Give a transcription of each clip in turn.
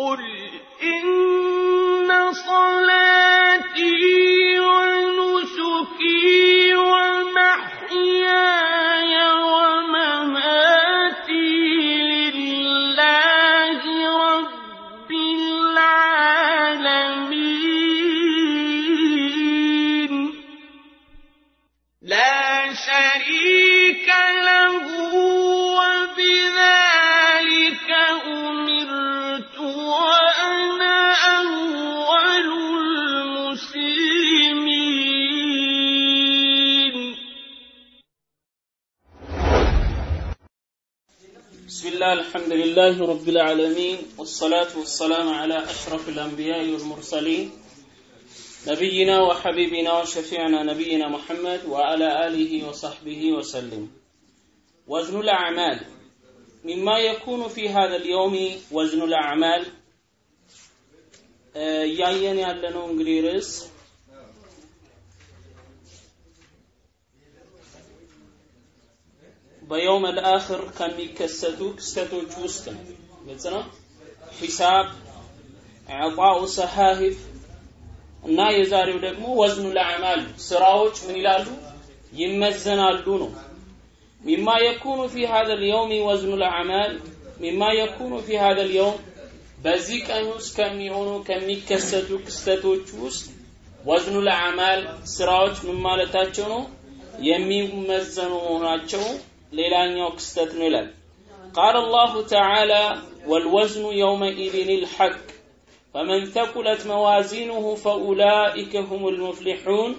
قل إن الحمد لله رب العالمين والصلاة والسلام على أشرف الأنبياء والمرسلين نبينا وحبيبنا وشفيعنا نبينا محمد وعلى آله وصحبه وسلم وزن الأعمال مما يكون في هذا اليوم وزن الأعمال آه، እያየን ያለነው እንግዲህ ርዕስ በየውም አልአኽር ከሚከሰቱ ክስተቶች ውስጥ ነው። ግልጽ ነው። ሂሳብ፣ ዕጣኡ ሰሐሂፍ እና የዛሬው ደግሞ ወዝኑ ለአዕማል ስራዎች ምን ይላሉ ይመዘናሉ ነው። ሚማ የኩኑ ፊ ሀዘ ልየውም ወዝኑ ለአዕማል ሚማ የኩኑ ፊ ሀዘ ልየውም በዚህ ቀን ውስጥ ከሚሆኑ ከሚከሰቱ ክስተቶች ውስጥ ወዝኑ ለአዕማል ስራዎች ምን ማለታቸው ነው የሚመዘኑ መሆናቸው ሌላኛው ክስተት ነው ይላል ቃል አላሁ ተዓላ ወልወዝኑ የውመኢዝን ልሐቅ فمن ثقلت موازينه فأولئك هم المفلحون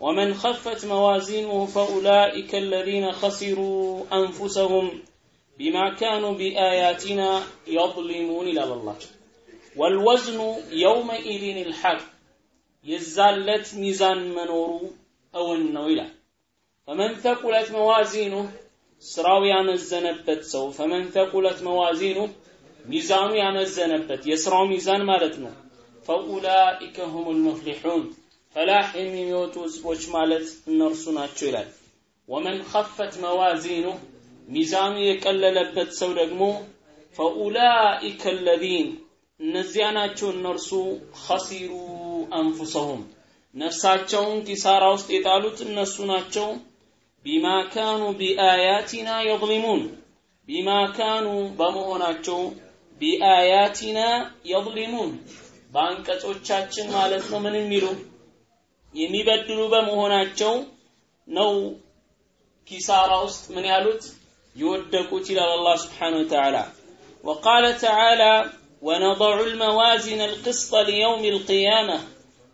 ومن خفت موازينه فأولئك الذين خسروا أنفسهم بما كانوا بآياتنا يظلمون إلى الله والوزن يومئذ الحق يزالت ميزان منور أو النويلة فمن ثقلت موازينه ስራው ያመዘነበት ሰው ፈመን ተቁለት መዋዚኑ ሚዛኑ ያመዘነበት የስራው ሚዛን ማለት ነው። ፈኡላኢከ ሁም ልሙፍሊሑን ፈላህ የሚወጡ ህዝቦች ማለት እነርሱ ናቸው ይላል። ወመን ኸፈት መዋዚኑ ሚዛኑ የቀለለበት ሰው ደግሞ ፈኡላኢከ አለዚን እነዚያ ናቸው እነርሱ ኸሲሩ አንፉሰሁም። ነፍሳቸውን ኪሳራ ውስጥ የጣሉት እነሱ ናቸው بما كانوا بآياتنا يظلمون. بما كانوا بمهناتشو بآياتنا يظلمون. بانك توتشاتشن مالتنا من الميرو يمي بدلو بمهناتشو نو كسارة أست من يالوت على الله سبحانه وتعالى وقال تعالى ونضع الموازين القسط ليوم القيامة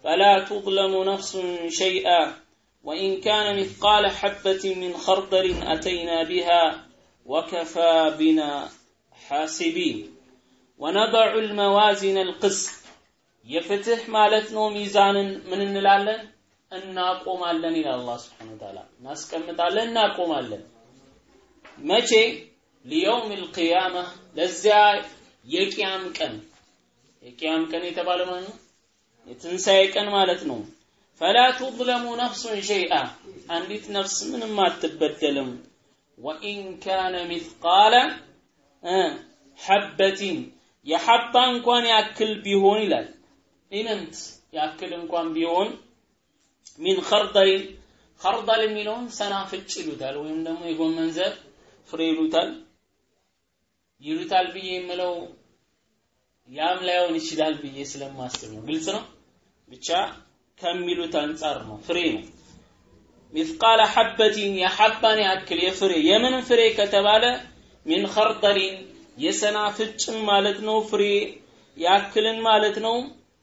فلا تظلم نفس شيئا. وإن كان مثقال حبة من خردل أتينا بها وكفى بنا حاسبين ونضع الموازين القسط يفتح مالتنا ميزانا من النلالن እናቆማለን ይላል አላህ Subhanahu Wa Ta'ala እናስቀምጣለን እናቆማለን መቼ ሊየውም ልቅያማ ለዚያ የቅያም ቀን የቅያም ቀን የተባለ ማለት ነው የትንሣኤ ቀን ማለት ነው ፈላ ቱظለሙ ነፍሱን ሸይአ አንዲት ነፍስ ምንም አትበደልም። ወኢን ካነ ሚስቃለ ሐበቲን የሐባ እንኳን ያክል ቢሆን ይላል። ኢምንት ያክል እንኳን ቢሆን من خردل خردل የሚለውን ሰናፍጭ ይሉታል ወይም ደግሞ የጎመን ዘር ፍሬ ይሉታል። ይሉታል ብዬ የምለው ያም ላይሆን ይችላል ብዬ ስለማስብ ነው። ግልጽ ነው? ብቻ ከሚሉት አንጻር ነው። ፍሬ ነው። مثقال حبة የ حبة ን ያክል የፍሬ። የምን ፍሬ ከተባለ من خردل የሰናፍጭን ማለት ነው ፍሬ። ያክልን ማለት ነው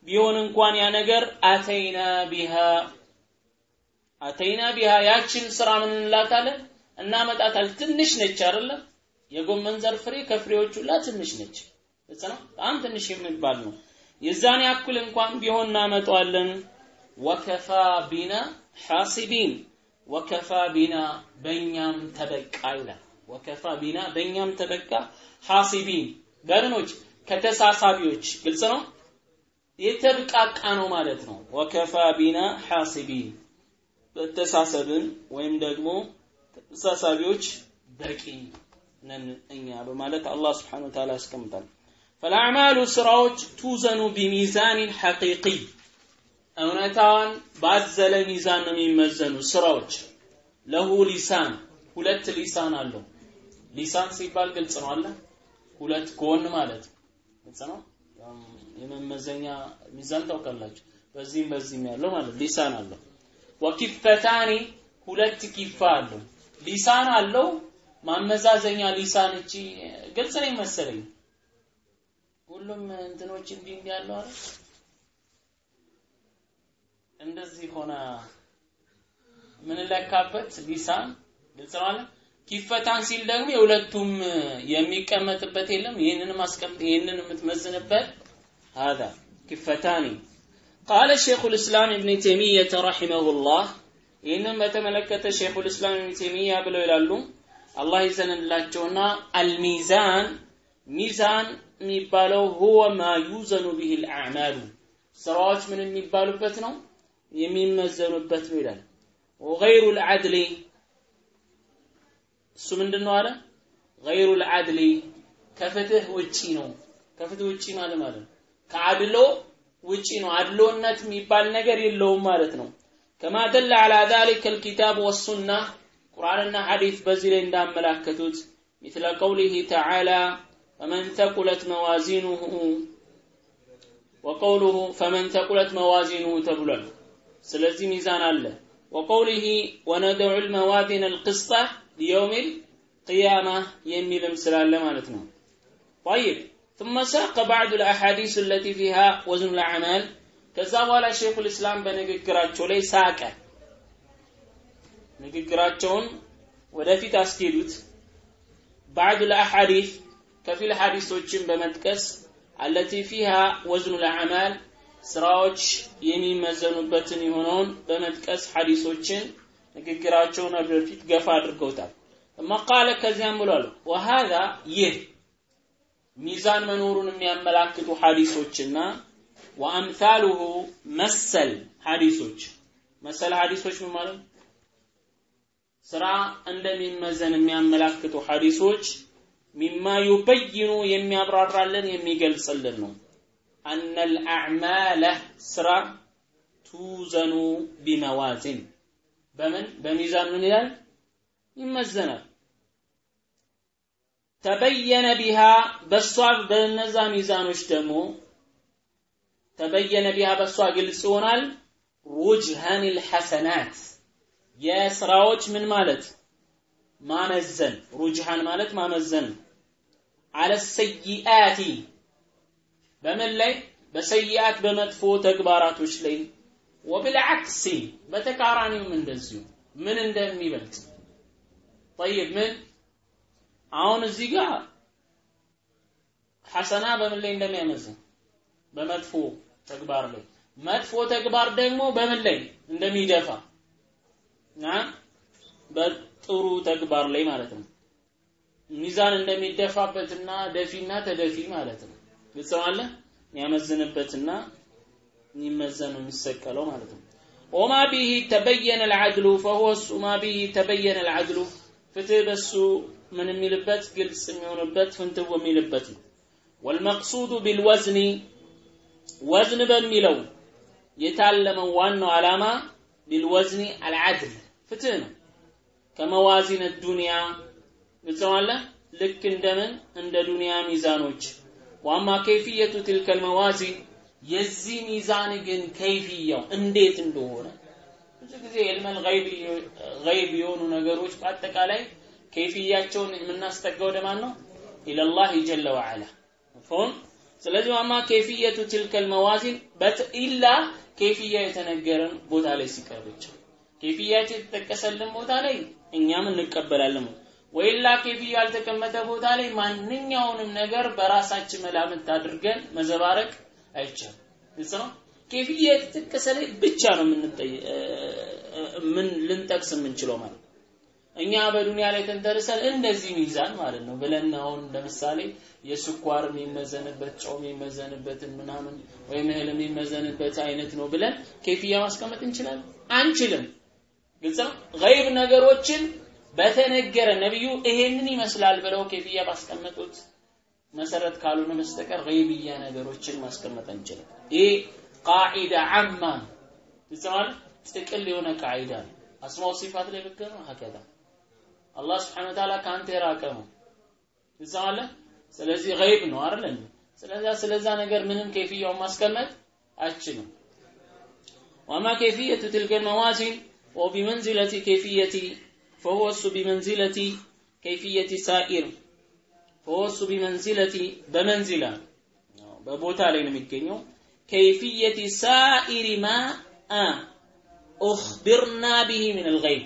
ቢሆን እንኳን ያ ነገር አተይና ቢሃ። አተይና ቢሃ። ያችን ስራ ምን እንላታለን? እናመጣታል ትንሽ ነች አይደለ? የጎመን ዘር ፍሬ ከፍሬዎቹ ሁላ ትንሽ ነች። በጣም ትንሽ የሚባል ነው። የዛን ያክል እንኳን ቢሆን እናመጣዋለን ወከፋ ቢና ሐሲቢን ወከፋ ቢና በእኛም ተበቃ ይላል ወከፋ ቢና በእኛም ተበቃ ሐሲቢን በምኖች ከተሳሳቢዎች ግልጽ ነው? የተብቃቃ ነው ማለት ነው። ወከፋ ቢና ሐሲቢን በተሳሰብን ወይም ደግሞ ተሳሳቢዎች በቂ ነን እኛ በማለት አላህ Wa Ta'ala ያስቀምጣል። ፈልአዕማሉ ስራዎች ቱዘኑ ቢሚዛን ሐቂቂ እውነታዋን ባዘለ ሚዛን ነው የሚመዘኑ ስራዎች። ለሁ ሊሳን ሁለት ሊሳን አለው። ሊሳን ሲባል ግልጽ ነው አለ ሁለት ጎን ማለት ግልጽ ነው? የመመዘኛ ሚዛን ታውቃላችሁ። በዚህም በዚህም ያለው ማለት ሊሳን አለው። ወኪፈታኒ ሁለት ኪፋ አለው። ሊሳን አለው። ማመዛዘኛ ሊሳን እቺ ግልጽ ነው መሰለኝ። ሁሉም እንትኖች እንዲህ እንዲህ አይደል እንደዚህ ሆነ ምንለካበት ሊሳን ግልጽ ነው አለ ኪፈታን ሲል ደግሞ የሁለቱም የሚቀመጥበት የለም ይህንን ማስቀመጥ ይህንን የምትመዝንበት هذا كفتان قال الشيخ الإسلام ابن تيمية رحمه الله ይህንን በተመለከተ ሼኹ ልእስላም ኢብን ተይሚያ ብለው ይላሉ አላህ ይዘንላቸውና አልሚዛን ሚዛን የሚባለው ሁወ ማ ዩዘኑ ቢህ ልአዕማሉ ስራዎች ምን የሚባሉበት ነው የሚመዘኑበት ነው ይላል። ወገይሩ ልዓድሊ እሱ ምንድን ነው አለ? ገይሩ ልዓድሊ ከፍትህ ውጪ ነው። ከፍትህ ውጪ ማለት ማለት ነው ከአድሎ ውጪ ነው። አድሎነት የሚባል ነገር የለውም ማለት ነው። ከማ ደለ አላ ዛሊከ አልኪታብ ወሱና ቁርአንና ሐዲስ በዚህ ላይ እንዳመላከቱት ሚስለ ቀውሊሂ ተዓላ ፈመን ተቁለት መዋዚኑሁ ወቀውሉሁ ፈመን ተቁለት መዋዚኑሁ ተብሏል። تبلل سلزي ميزان الله وقوله وندع الموازين القسطة ليوم القيامة يميل مسلال مالتنا طيب ثم ساق بعض الأحاديث التي فيها وزن الأعمال ከዛ በኋላ ሼኹል እስላም በንግግራቸው ላይ ሳቀ ንግግራቸውን ወደፊት አስኬዱት ባዕድ ለአሐዲስ ከፊል ሐዲሶችን በመጥቀስ አለቲ ፊሃ ወዝኑ ለአዕማል ስራዎች የሚመዘኑበትን የሆነውን በመጥቀስ ሐዲሶችን ንግግራቸውን ወደፊት ገፋ አድርገውታል። መቃለ ከዚያም ብሏል ወሃዛ ይህ ሚዛን መኖሩን የሚያመላክቱ ሐዲሶችና ወአምሳሉሁ መሰል ሐዲሶች። መሰል ሐዲሶች ምን ማለት ስራ እንደሚመዘን የሚያመላክቱ ሐዲሶች ሚማ ዩበይኑ የሚያብራራልን የሚገልጽልን ነው አነል አዕማለ ስራ ቱዘኑ ቢመዋዚን በምን በሚዛን ምን ይላል ይመዘናል ተበየነ ቢሃ በሷ በነዛ ሚዛኖች ደግሞ ተበየነ ቢሃ በሷ ግልጽ ይሆናል ሩጅሃን ልሐሰናት የስራዎች ምን ማለት ማመዘን ሩጅሃን ማለት ማመዘን አለ ሰይአቲ በምን ላይ? በሰይአት በመጥፎ ተግባራቶች ላይ። ወብልዓክሲ በተቃራኒውም እንደዚሁ ምን እንደሚበልጥ። ጠይብ ምን? አሁን እዚህ ጋር ሐሰና በምን ላይ እንደሚያመዝን በመጥፎ ተግባር ላይ። መጥፎ ተግባር ደግሞ በምን ላይ እንደሚደፋ? በጥሩ ተግባር ላይ ማለት ነው። ሚዛን እንደሚደፋበትና ደፊና ተደፊ ማለት ነው ግልጽ ነው አለ? የሚያመዝንበትና የሚመዘኑ የሚሰቀለው ማለት ነው። ወማ ቢሂ ተበየነ ልዓድሉ ፈሁወ እሱ ቢሂ ተበየነ ልዓድሉ ፍትህ በሱ ምን የሚልበት? ግልጽ የሚሆንበት ፍንትው የሚልበት ነው። ወልመቅሱዱ ቢልወዝኒ ወዝን በሚለው የታለመው ዋናው ዓላማ ቢልወዝኒ አልዓድል ፍትህ ነው። ከመዋዚነ ዱንያ ግልጽ ልክ እንደምን? እንደ ዱንያ ሚዛኖች ዋማ ከይፍየቱ ትልከል መዋዚን የዚህ ሚዛን ግን ከይፍያው እንዴት እንደሆነ ብዙ ጊዜ ዕልመል ገይብ የሆኑ ነገሮች በአጠቃላይ ከይፍያቸውን የምናስጠጋው ወደ ማን ነው? ኢለላህ ጀለ ወዐላ። መፍሁም? ስለዚህ ማማ ከይፍየቱ ትልከል መዋዚን ኢላ ከይፍያ የተነገረን ቦታ ላይ ሲቀር ብቻ። የተጠቀሰልን ቦታ ላይ እኛም እንቀበላለን ወይላ ከይፍያ ያልተቀመጠ ቦታ ላይ ማንኛውንም ነገር በራሳችን መላምት አድርገን መዘባረቅ አይቻልም። ግልጽ ነው? ከይፍያ የተጠቀሰ ላይ ብቻ ነው ምን ልንጠቅስ የምንችለው ማለት እኛ በዱንያ ላይ ተንተርሰን እንደዚህ ሚዛን ማለት ነው ብለን አሁን ለምሳሌ የስኳር የሚመዘንበት ጨው የሚመዘንበትን ምናምን ወይም እህል የሚመዘንበት አይነት ነው ብለን ኬፍያ ማስቀመጥ እንችላለን? አንችልም። ግልጽ ነው? ነገሮችን በተነገረ ነብዩ ይሄንን ይመስላል ብለው ኬፍያ ባስቀመጡት መሰረት ካልሆነ በስተቀር ገይብያ ነገሮችን ማስቀመጥ አንችልም። ይህ ቃዒዳ ዓማ ይጽማል ጥቅል የሆነ ቃዒዳ ነው። አስማው ሲፋት ላይ ብትገባ ሀከዛ አላህ ስብሐነሁ ወተዓላ ከአንተ የራቀ ነው ይጽማል። ስለዚህ ገይብ ነው አይደል? ስለዛ ስለዛ ነገር ምንም ከይፍያውን ማስቀመጥ አችልም። ወማ ከይፍየቱ ትልከ መዋዚን ወቢመንዚለቲ ከይፍየቲ ፈወሱ ቢመንዚለቲ ከይፍየቲ ሳኢር ፈወሱ ቢመንዚለቲ በመንዚላ በቦታ ላይ ነው የሚገኘው። ከይፍየቲ ሳኢሪ ማአ ኡኽቢርና ቢሂ ምን አልገይብ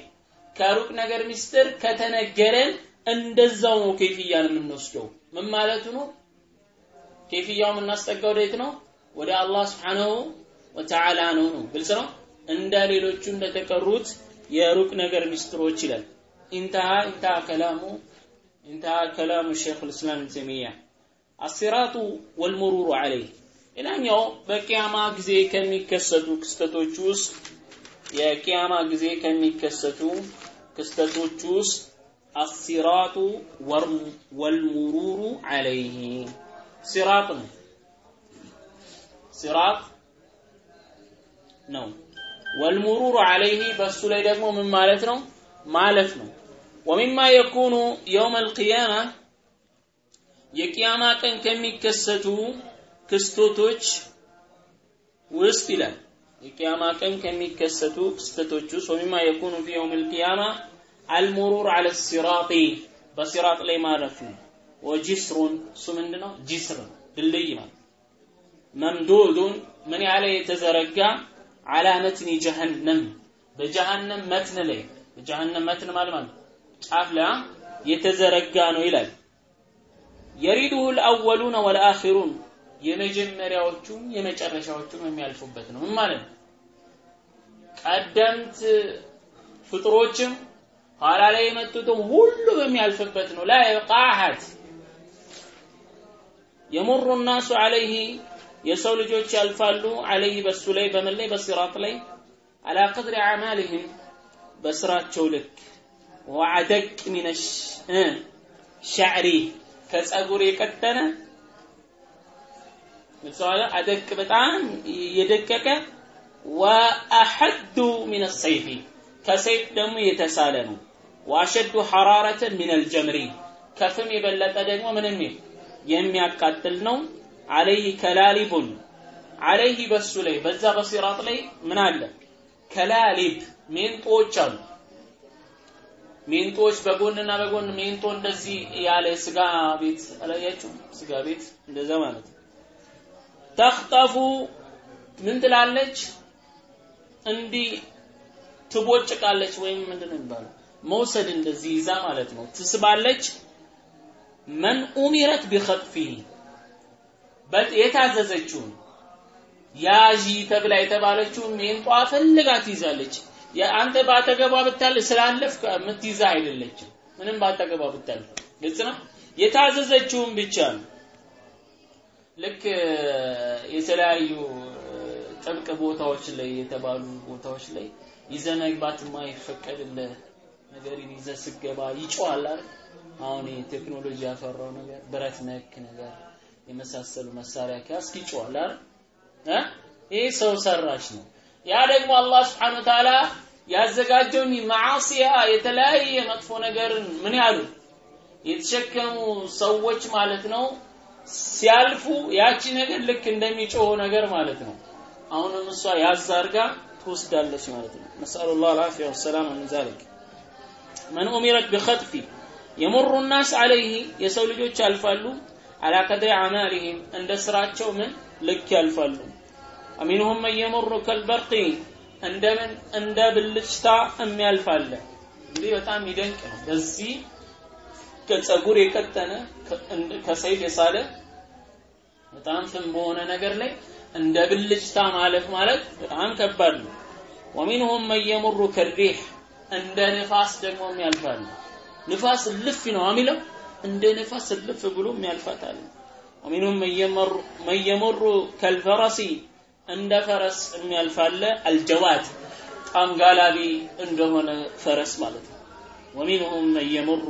ከሩቅ ነገር ሚስጥር ከተነገረን እንደዛው ነው ኬፍያን የምንወስደው። ምን ማለቱ ነው? ኬፍያው የምናስጠጋው ወዴት ነው? ወደ አላህ ስብሓንሁ ወተዓላ ነው ነው። ግልጽ ነው? እንደ ሌሎቹ እንደተቀሩት የሩቅ ነገር ሚስጥሮች ይላል። ኢንተሃ ኢንተሃ ከላሙ ኢንተሃ ከላሙ ሼክ ልእስላም ተይሚያ አሲራጡ ወልሙሩሩ ዐለይህ ሌላኛው በቂያማ ጊዜ ከሚከሰቱ ክስተቶች ውስጥ የቂያማ ጊዜ ከሚከሰቱ ክስተቶች ውስጥ አሲራጡ ወልሙሩሩ ዐለይህ ሲራጥ ነው። ሲራጥ ነው ወልሙሩሩ ዐለይህ በሱ ላይ ደግሞ ምን ማለት ነው? ማለፍ ነው። ወሚማ የኩኑ የውም አልቅያማ የቂያማ ቀን ከሚከሰቱ ክስተቶች ውስጥ ይላል። የቂያማ ቀን ከሚከሰቱ ክስተቶች ውስጥ ወሚማ የኩኑ ፊ የውም አልቅያማ አልሙሩር ዐለ ሲራጢ በሲራጥ ላይ ማለፍ ነው። ወጅስሩን እሱ ምንድነው? ጅስር ድልድይ ማለት መምዱዱን ምን ያለ የተዘረጋ አላ መትኒ ጀሀነም በጀሀነም መትን ላይ በጀሀነም መትን ማለት ማለት ጫፍ ላይ የተዘረጋ ነው ይላል። የሪዱሁ ልአወሉነ ወልአኺሩን የመጀመሪያዎቹም የመጨረሻዎቹም የሚያልፉበት ነው። ምን ማለት ነው? ቀደምት ፍጥሮችም ኋላ ላይ የመጡትም ሁሉ የሚያልፍበት ነው። ላ የብቃ አሐድ የሙሩ ናሱ ዐለይህ የሰው ልጆች ያልፋሉ ዐለይህ በሱ ላይ በምን ላይ? በሲራጥ ላይ። አላ ቀድሪ አዕማልህም በስራቸው ልክ። ወዐደቅ ሚነ ሸዕሪ ከጸጉር የቀጠነ ምሳሌ አደቅ በጣም የደቀቀ። ወአሐዱ ሚነ ሰይፊ ከሰይፍ ደግሞ የተሳለ ነው። ወአሸዱ ሐራረተን ሚን አልጀምሪ ከፍም የበለጠ ደግሞ ምንም የሚያቃጥል ነው አለይህ ከላሊቡን አለይህ በሱ ላይ በዛ በሲራጥ ላይ ምን አለ? ከላሊብ ሜንጦዎች አሉ። ሜንጦዎች በጎንና በጎን ሜንጦ እንደዚህ ያለ ስጋ ቤት አላያችሁ? ስጋ ቤት እንደዛ ማለት ነው። ተኽጠፉ ምን ትላለች? እንዲህ ትቦጭቃለች ወይም ምንድነው የሚባለው? መውሰድ እንደዚህ ይዛ ማለት ነው። ትስባለች። መን ኡሚረት ቢኸጥፊህ የታዘዘችውን ያዢ ተብላ የተባለችውን ሜንጧ ፈልጋ ትይዛለች አንተ ባጠገቧ ብታል ስላለፍ የምትይዛ አይደለችም። ምንም ባጠገቧ ብታል። ግልጽ ነው? የታዘዘችውን ብቻ ነው። ልክ የተለያዩ ጥብቅ ቦታዎች ላይ የተባሉ ቦታዎች ላይ ይዘ መግባት የማይፈቀድልህ ነገር ይዘ ስገባ ይጮሃል አይደል? አሁን ቴክኖሎጂ ያፈራው ነገር ብረት ነክ ነገር የመሳሰሉ መሳሪያ ከያዝክ ይጮሃል ይህ ሰው ሰራሽ ነው። ያ ደግሞ አላህ ስብሓን ወተዓላ ያዘጋጀውን ማዓሲያ የተለያየ መጥፎ ነገርን ምን ያሉ? የተሸከሙ ሰዎች ማለት ነው። ሲያልፉ ያቺ ነገር ልክ እንደሚጮህ ነገር ማለት ነው። አሁንም እሷ ያዝ ትወስዳለች ማለት ነው። ነስአሉ ላህ አልዓፊያ ወሰላም ምን ዛሊክ። መን ኡሚረት ቢኸጥፊ የሙሩ ናስ አለይህ የሰው ልጆች ያልፋሉ አላ ቀድሪ አማሊህም እንደ ስራቸው ምን? ልክ ያልፋሉ። ወሚንሁም መን የሙሩ ከልበርቂ እንደምን እንደ ብልጭታ የሚያልፋለ እንግዲህ በጣም ይደንቅ ነው። በዚህ ከጸጉር የቀጠነ ከሰይፍ የሳለ በጣም ፍም በሆነ ነገር ላይ እንደ ብልጭታ ማለፍ ማለት በጣም ከባድ ነው። ወሚንሁም መን የሙሩ ከሪህ እንደ ንፋስ ደግሞ የሚያልፋል ንፋስ ልፍ ነው የሚለው እንደ ንፋስ ልፍ ብሎ የሚያልፋታል ወሚንሁም መን የሙሩ ከልፈረሲ እንደ ፈረስ የሚያልፋለ አልጀዋድ በጣም እንደሆነ ፈረስ ማለት ነው ወሚንሁም መን የሙሩ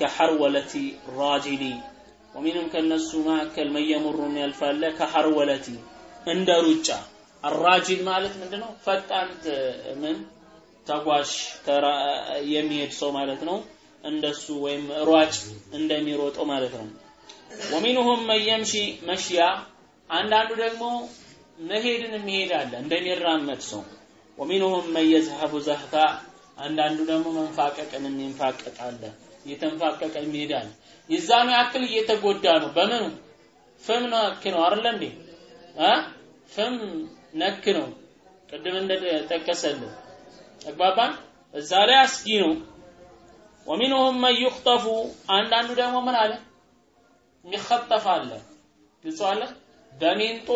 ከሐርወለቲ ራጅሊ ወሚንም ከነሱ መካከል መየሙሩ ያልፋለ ከሐርወለቲ እንደ ሩጫ አራጂል ማለት ምንድነው? ፈጣን ምን ተጓዥ የሚሄድ ሰው ማለት ነው። እንደሱ ወይም ሯጭ እንደሚሮጠው ማለት ነው። ወሚንሁም መየምሺ መሽያ አንዳንዱ ደግሞ መሄድን የሚሄድ አለ እንደሚራመድ ሰው። ወሚንሁም መየዝሀቡ ዘህፋ አንዳንዱ ደግሞ መንፋቀቅን የሚንፋቀቅ አለ እየተንፋቀቀ የሚሄድ አለ የዛኑ ያክል እየተጎዳ ነው። በምኑ? ፍም ነክ ነው አይደለ እንዴ? ፍም ነክ ነው። ቅድም እንደጠቀሰልን ተግባባን? እዛ ላይ አስጊ ነው ወሚንሁም መን ዩኽጠፉ አንዳንዱ ደግሞ ምን አለ የሚኸጠፍ አለ ግልጽ አለ በሜንጦ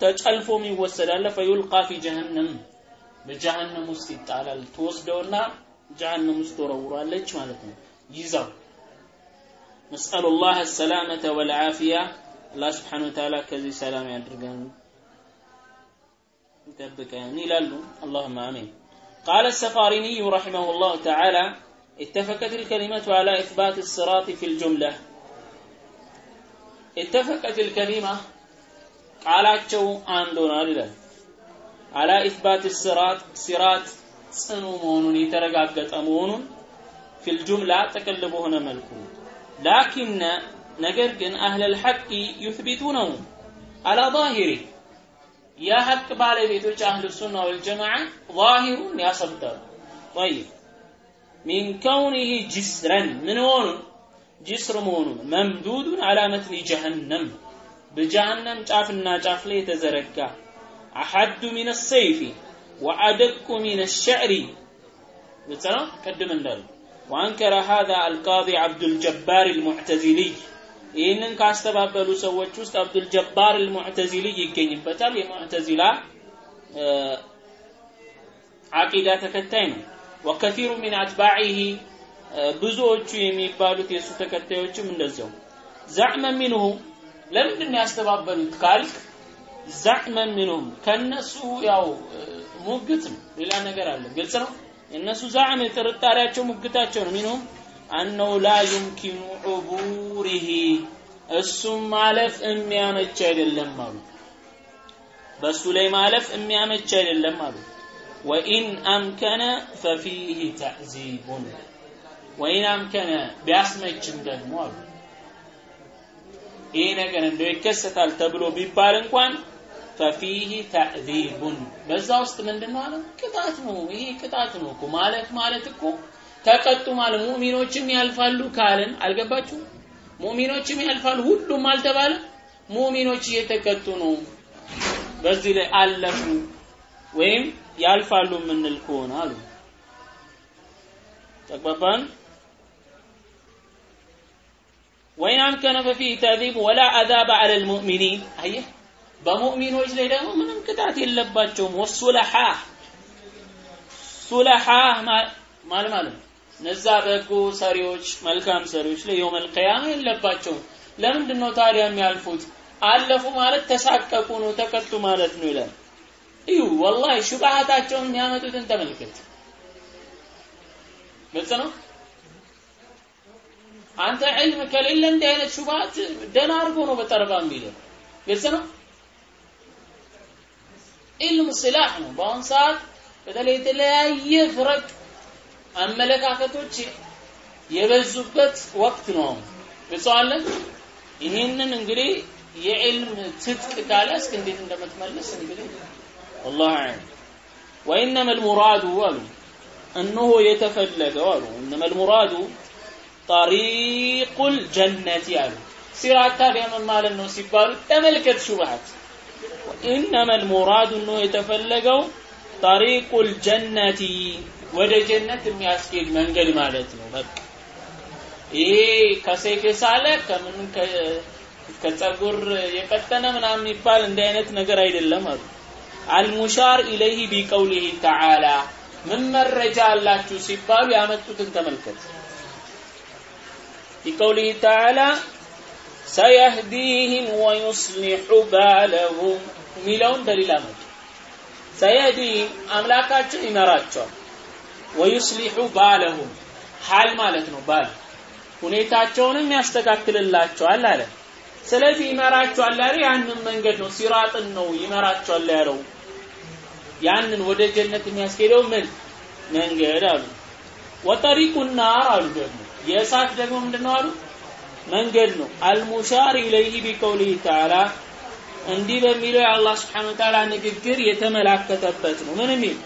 ተጨልፎ የሚወሰድ አለ ፈዩልቃ ፊ ጀሀነም በጀሀነም ውስጥ ይጣላል ትወስደውና ጀሀነም ውስጥ ተወረውራለች ማለት ነው ይዛው نسأل الله السلامة والعافية الله سبحانه وتعالى كذي سلام يدرقان يتبكان يلالو اللهم آمين قال السفاريني رحمه الله تعالى اتفقت الكلمة على إثبات الصراط في الجملة اتفقت الكلمة ቃላቸው አንድ ሆኗል ይላል አላ ኢትባት ሲራጥ ሲራጥ ጽኑ መሆኑን የተረጋገጠ መሆኑን ፊል ጁምላ ጥቅል በሆነ መልኩ ላኪነ ነገር ግን አህለል ሐቂ ዩትቢቱነሁ አላ ዛሂሪ የሐቅ ባለቤቶች አህሉ ሱና ወልጀማዓ ዛሂሩን ያሰብታሉ ጠይብ ሚን ከውኒህ ጅስረን ምን መሆኑን ጅስር መሆኑን መምዱዱን አላ መትኒ ጀሀነም በጀሃነም ጫፍና ጫፍ ላይ የተዘረጋ አሐዱ ሚን ሰይፊ ወአደቁ ሚን ሸዕሪ ግልጽ ነው ቅድም እንዳሉ وأنكر هذا القاضي عبد الجبار المعتزلي ይህንን ካስተባበሉ ሰዎች ውስጥ አብዱል ጀባር አልሙዕተዚሊ ይገኝበታል የሙዕተዚላ አቂዳ ተከታይ ነው ወከቲሩ ሚን አትባዒሂ ብዙዎቹ የሚባሉት የእሱ ተከታዮችም እንደዚያው። ዛዕመ ሚንሁ ለምንድን ያስተባበሉት ካልክ ዛዕመን ሚንሁም ከነሱ ያው ሙግት ነው ሌላ ነገር አለ። ግልጽ ነው? የእነሱ ዛዕም ጥርጣሬያቸው ሙግታቸው ነው። ሚንሁም አነው ላ ዩምኪኑ ዑቡሪሂ እሱም ማለፍ የሚያመች አይደለም አሉ። በእሱ ላይ ማለፍ የሚያመች አይደለም አሉ ወኢን አምከነ ፈፊህ ተዕዚቡን። ወኢን አምከነ ቢያስመችም ደግሞ አሉ። ይሄ ነገር እንደው ይከሰታል ተብሎ ቢባል እንኳን ፈፊህ ተዕዚቡን። በዛ ውስጥ ምንድን ነው አለ ቅጣት ነው። ይሄ ቅጣት ነው እኮ ማለት ማለት እኮ ተቀጡ ማለት ሙእሚኖችም ያልፋሉ ካልን አልገባችሁ? ሙእሚኖችም ያልፋሉ ሁሉም አልተባለ ሙእሚኖች እየተቀጡ ነው። በዚህ ላይ አለፉ ወይም ያልፋሉ የምንል ከሆነ አሉ። ተግባባን? ወይን አምከነ ፈፊህ ተዕዚብ ወላ አዛብ አለ ልሙእሚኒን አየህ በሙእሚኖች ላይ ደግሞ ምንም ቅጣት የለባቸውም። ወሱለሓ ሱለሓ ማለት ማለት ነው። እነዛ በጎ ሰሪዎች መልካም ሰሪዎች ላይ የውመል ቂያማ የለባቸውም። ለምንድን ነው ታዲያ የሚያልፉት? አለፉ ማለት ተሳቀቁ ነው ተቀጡ ማለት ነው ይላል እዩ ወላሂ ሹብሃታቸውን የሚያመጡትን ተመልከት። ግልጽ ነው? አንተ ዕልም ከሌለ እንዲህ አይነት ሹብሃት ደህና አድርጎ ነው በጠረባ የሚለው። ግልጽ ነው? ኢልም ስላህ ነው። በአሁን ሰዓት በተለይ የተለያየ ፍረቅ አመለካከቶች የበዙበት ወቅት ነው ግልጸዋለን ይህንን እንግዲህ የዕልም ትጥቅ ካለ እስክ እንዴት እንደምትመልስ እንግዲህ ወላሁ አዕለም። ወኢነመ ልሙራዱ አሉ እነሆ የተፈለገው አሉ። እነመ ልሙራዱ ጠሪቁል ጀነቲ አሉ። ሲራ አካዲያ ማለት ነው ሲባሉ ተመልከት ሹብሃት። ወኢነመ ልሙራዱ እነሆ የተፈለገው ጠሪቁል ጀነቲ ወደ ጀነት የሚያስኬድ መንገድ ማለት ነው። በቃ ይሄ ከሴፍ የሳለ ከምን ከጸጉር የቀጠነ ምናምን የሚባል እንዲህ አይነት ነገር አይደለም አሉ። አልሙሻር ኢለይህ ቢቀውሊህ ተዓላ ምን መረጃ አላችሁ ሲባሉ ያመጡትን ተመልከት ቢቀውሊህ ተዓላ ሰየህዲህም ወዩስሊሑ ባለሁም የሚለውን ደሊል አመጡ። ሰየህዲህም አምላካችን ይመራቸዋል። ወዩስሊሑ ባለሁም ሀል ማለት ነው ባል። ሁኔታቸውንም ያስተካክልላቸዋል አለ። ስለዚህ ይመራቸዋል ያለ ያንን መንገድ ነው፣ ሲራጥን ነው ይመራቸዋል ያለው። ያንን ወደ ጀነት የሚያስኬደው ምን መንገድ አሉ። ወጠሪቁ ናር አሉ ደግሞ የእሳት ደግሞ ምንድነው አሉ መንገድ ነው። አልሙሻር ኢለይህ ቢቀውሊህ ተዓላ እንዲህ በሚለው የአላህ ስብሓነ ወተዓላ ንግግር የተመላከተበት ነው። ምን የሚል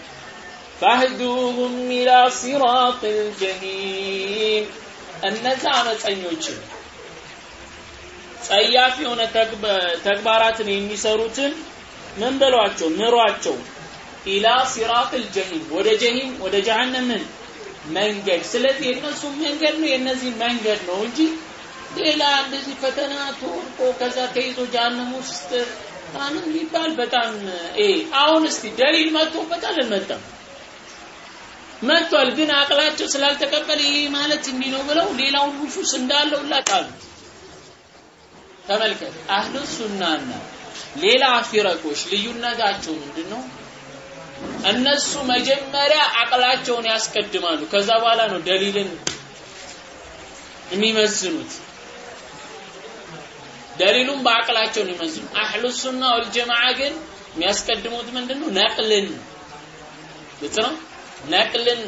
ፈህዱሁም ኢላ ሲራጥ ልጀሂም እነዛ አመፀኞችን ጸያፍ የሆነ ተግባራትን የሚሰሩትን ምን በሏቸው? ምሯቸው። ኢላ ሲራጥ ልጀሂም ወደ ጀሂም ወደ ጀሃነምን መንገድ። ስለዚህ የእነሱ መንገድ ነው የእነዚህ መንገድ ነው እንጂ ሌላ እንደዚህ ፈተና ተወርቆ ከዛ ተይዞ ጀሃነም ውስጥ ምናምን ሊባል በጣም አሁን እስቲ ደሊል መጥቶበታል አልመጣም? መጥቷል ግን አቅላቸው ስላልተቀበለ ይሄ ማለት እንዲህ ነው ብለው ሌላውን ውሹስ እንዳለው ላቃሉ ተመልከት አህሉ ሱናና ሌላ ፊረቆች ልዩነታቸው ምንድን ነው እነሱ መጀመሪያ አቅላቸውን ያስቀድማሉ። ከዛ በኋላ ነው ደሊልን የሚመዝኑት። ደሊሉን በአቅላቸው ነው የሚመዝኑ አህሉ ሱና ወልጀማዓ ግን የሚያስቀድሙት ምንድነው? ነቅልን። ግልጽ ነቅልን።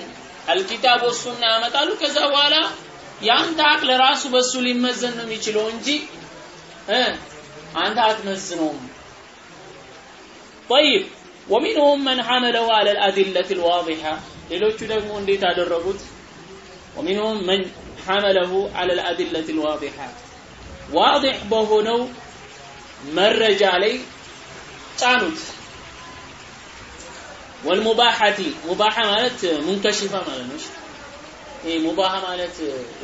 አልኪታብ ወሱና ያመጣሉ። ከዛ በኋላ የአንተ አቅል ራሱ በሱ ሊመዘን ነው የሚችለው እንጂ አንተ አትመዝነውም طيب ومنهم من حمله على الأدلة الواضحة ሌሎቹ ደግሞ እንዴት አደረጉት ومنهم من حمله على الأدلة الواضحة واضح በሆነው መረጃ ላይ ጫኑት ወልሙባሐቲ ሙባሐ ማለት ሙንከሽፋ ማለት ነው ይሄ ሙባሐ ማለት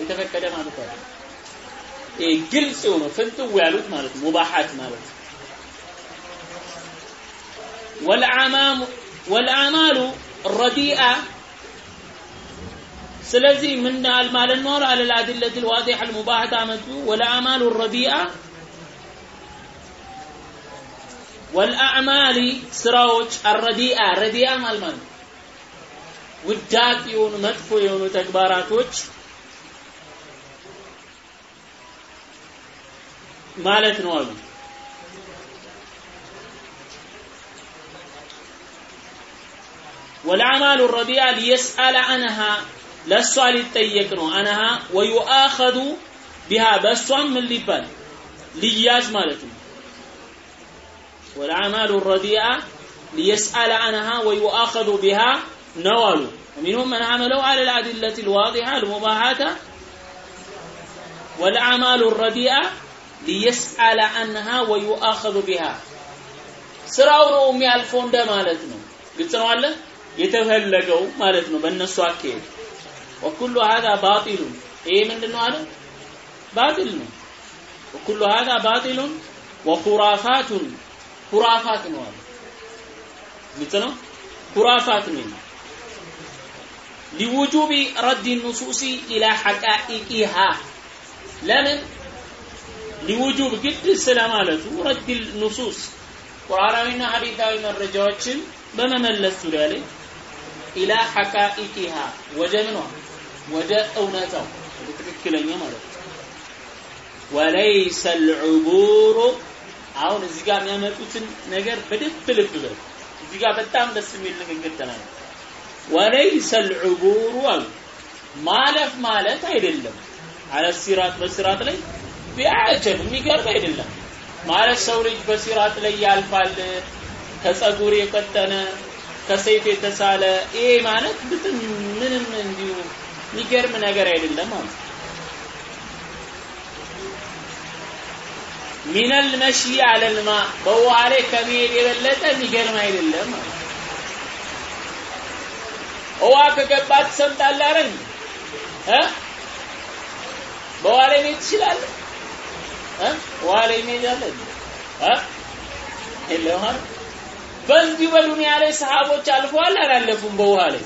የተፈቀደ ማለት ነው ይሄ ግልጽ የሆነ ፍንጥው ያሉት ማለት ነው ሙባሐት ማለት ወልአማም ወልአማሉ ረዲአ ስለዚህ ምን አል ማለት ነው አለ الادله الواضحه المباحه አመጡ ወልአማሉ ረዲአ ወልአዕማሊ ስራዎች አረዲአ ረዲአ ማለት ነው ውዳቅ የሆኑ መጥፎ የሆኑ ተግባራቶች ማለት ነው አሉ والأعمال الرديئة ليسأل عنها لسوا للتيقنوا عنها ويؤاخذ بها بسوا من لبال لياز مالتهم والأعمال الرديئة ليسأل عنها ويؤاخذ بها نوال ومنهم من عملوا على الأدلة الواضحة المباحة والأعمال الرديئة ሊየስአለ አንሃ ወዩአኸዙ ቢሃ። ስራው ነው የሚያልፈው እንደ ማለት ነው። ግልጽ ነው አለ የተፈለገው ማለት ነው በእነሱ አካሄድ። ወኩሉ ሀዛ ባጢሉን። ይሄ ምንድን ነው አለ? ባጢል ነው። ወኩሉ ሀዛ ባጢሉን ወኩራፋቱን ኩራፋት ነው አለ። ግልጽ ነው? ኩራፋት ነው። ሊውጁቢ ረድ ኑሱሲ ኢላ ሐቃኢቂሃ። ለምን? ሊውጁብ ግድ ስለማለቱ ረድ ኑሱስ ቁርአናዊና ሐዲታዊ መረጃዎችን በመመለስ ዙሪያ ላይ ኢላ ሐቃኢቂሃ ወደ ምኗ ወደ እውነታው ትክክለኛ ማለት ነው። ወለይሰ ልዑቡሩ አሁን እዚህ ጋር የሚያመጡትን ነገር በደንብ ልብ በል እዚህ ጋር በጣም ደስ የሚል ንግግር ተናግረዋል ወለይሰ ልዑቡሩ አሉ። ማለፍ ማለት አይደለም። አለ ሲራጥ በሲራጥ ላይ ቢያጀብ የሚገርም አይደለም። ማለት ሰው ልጅ በሲራጥ ላይ ያልፋል ከጸጉር የቀጠነ ከሰይፍ የተሳለ ይሄ ማለት ብትን ምንም እንዲሁ የሚገርም ነገር አይደለም ማለት ሚነል መሺ አለልማ በውሃ ላይ ከመሄድ የበለጠ የሚገርም አይደለም ውሃ ከገባ ትሰምጣለህ አይደል? እ? በውሃ ላይ መሄድ ትችላለህ ላይ መሄድ አለ የለም በዚህ በዱንያ ላይ ሰሃቦች አልፈዋል አላለፉም በውሃ ላይ።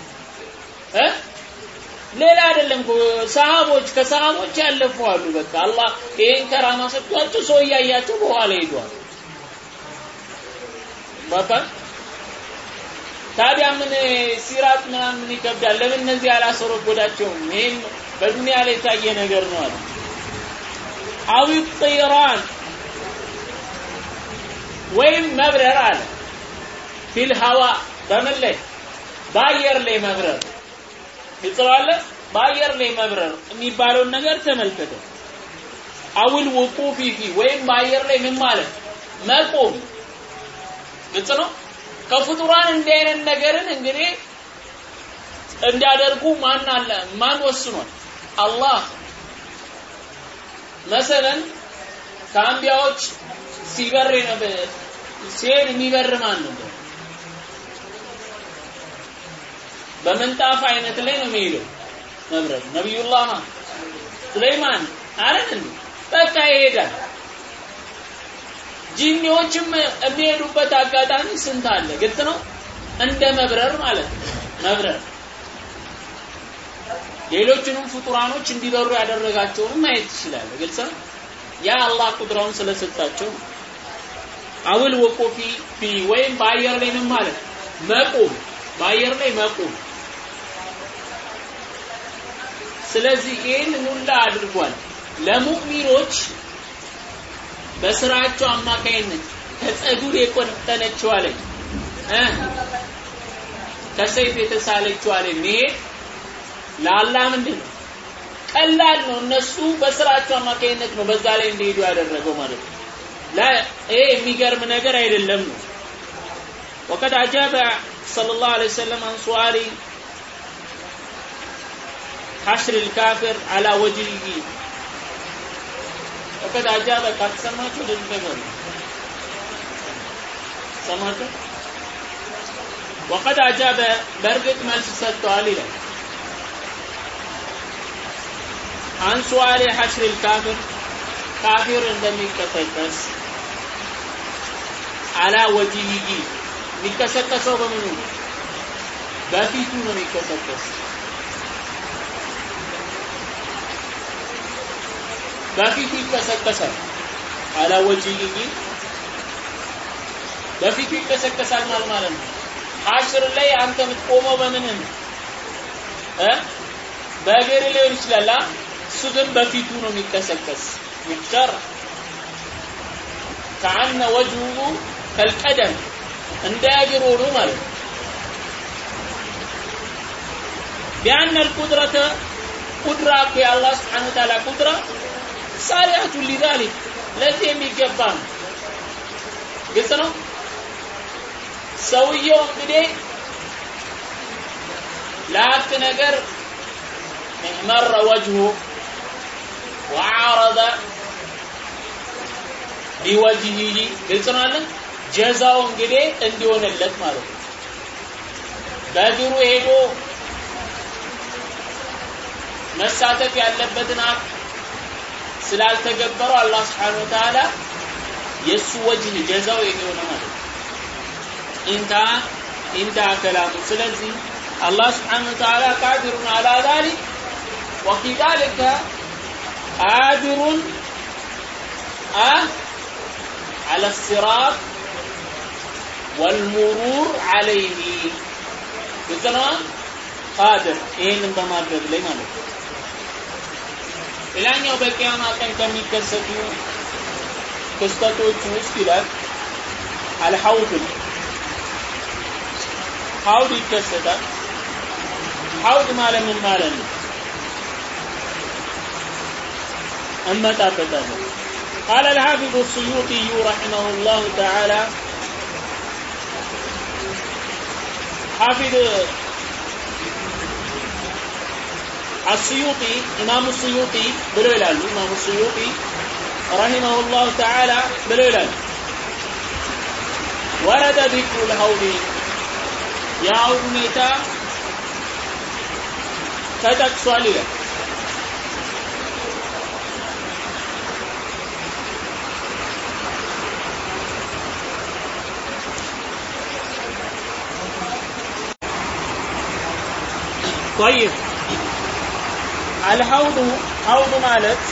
ሌላ አይደለም ሰሃቦች ከሰሃቦች ያለፉ አሉ በቃ። አላህ ይሄን ከራማ ሰጥቷቸው ሰው እያያቸው በውሃ ላይ ሄዷል ባባ ታዲያ ምን ሲራጥ ምናምን ይከብዳል? ለምን እነዚህ አላሰረጎዳቸውም? ይሄም በዱንያ ላይ የታየ ነገር ነው አለ አዊ ጢራን ወይም መብረር አለ። ፊል ሀዋ በምን ላይ? በአየር ላይ መብረር። ይጽዋለ በአየር ላይ መብረር የሚባለውን ነገር ተመልከተ። አውል ውቁፊ ፊ ወይም በአየር ላይ ምን ማለት? መቆም። ግልጽ ነው? ከፍጡራን እንዲህ አይነት ነገርን እንግዲህ እንዲያደርጉ ማን አለ? ማን ወስኗል? አላህ መሰለን ከአንቢያዎች ሲበር ሲሄድ የሚበር ማን ነበር በምንጣፍ አይነት ላይ ነው የሚሄደው መብረር ነቢዩላህ ሱለይማን አለን በቃ ይሄዳል። ጂኒዎችም የሚሄዱበት አጋጣሚ ስንት አለ? ግልጽ ነው? እንደ መብረር ማለት ነው። መብረር ሌሎችንም ፍጡራኖች እንዲበሩ ያደረጋቸውንም ማየት ትችላለ ግልጽ ያ አላህ ቁድራውን ስለሰጣቸው አውል ወቆፊ ፊ ወይም በአየር ላይ ምን ማለት? መቆም። በአየር ላይ መቆም። ስለዚህ ይህን ሁላ አድርጓል። ለሙእሚኖች በስራቸው አማካይነት ከጸጉር የቆነጠነችው አለኝ ከሰይፍ የተሳለችው አለኝ ይሄ ለአላህ ምንድን ነው ቀላል ነው እነሱ በስራቸው አማካይነት ነው በዛ ላይ እንዲሄዱ ያደረገው ማለት ነው ይሄ የሚገርም ነገር አይደለም ነው وقد أجاب صلى الله عليه وسلم عن سؤال حشر الكافر على وجهه وقد أجاب قد سمعته للنظر سمعته وقد أجاب برقة ملس ستوال إلى አንሱዋሌ ሐሽሪል ካፊር ካፊር እንደሚቀሰቀስ አላ ወጂሂ የሚቀሰቀሰው በምኑ በፊቱ ነው የሚቀሰቀስ በፊቱ ይቀሰቀሳል አላ ወጂሂ በፊቱ ይቀሰቀሳል ማለት ነው ሐሽር ላይ አንተ የምትቆመው በምን እ በእግር ሊሆን ይችላል سدن بفيتون من كسل كس يجر كعن وجهه كالقدم. عند أجروا رمل بأن القدرة قدرة في الله سبحانه وتعالى قدرة سارعة لذلك. لذي مجبان قلتنا سوي يوم بدي. لا أفت نقر محمر وجهه. ወዓረደ ቢወጅሂ ግልጽ ነው አለ። ጀዛው እንግዲህ እንዲሆንለት ማለት ነው። በእግሩ ሄዶ መሳተፍ ያለበትን ሀቅ ስላልተገበረው አላህ ስብሓነሁ ወተዓላ የእሱ ወጅህ ጀዛው የሚሆነ ማለት ነው። ኢንታ ኢንታ ከላሙ ስለዚህ አላህ ስብሓነሁ ወተዓላ ቃዲሩን አላ ዛሊክ ወኪዛሊከ قادر على الصراط والمرور عليه ግልጽ ቃድር ይህንን በማድረግ ላይ ማለት ነው ሌላኛው በቂያማ ቀን ከሚከሰቱ ክስተቶች ውስጥ ይላል አልሐውድ ሐውድ ይከሰታል ሐውድ ማለት ምን ማለት ነው እንመጣበታለን قال الحافظ السيوطي رحمه الله تعالى حافظ السيوطي إمام السيوطي بلو ይላሉ إمام السيوطي رحمه الله تعالى بلو ይላሉ ورد ذكر الحوض የአውድ ሁኔታ ተጠቅሷል ይላል طيب الحوض حوض مالت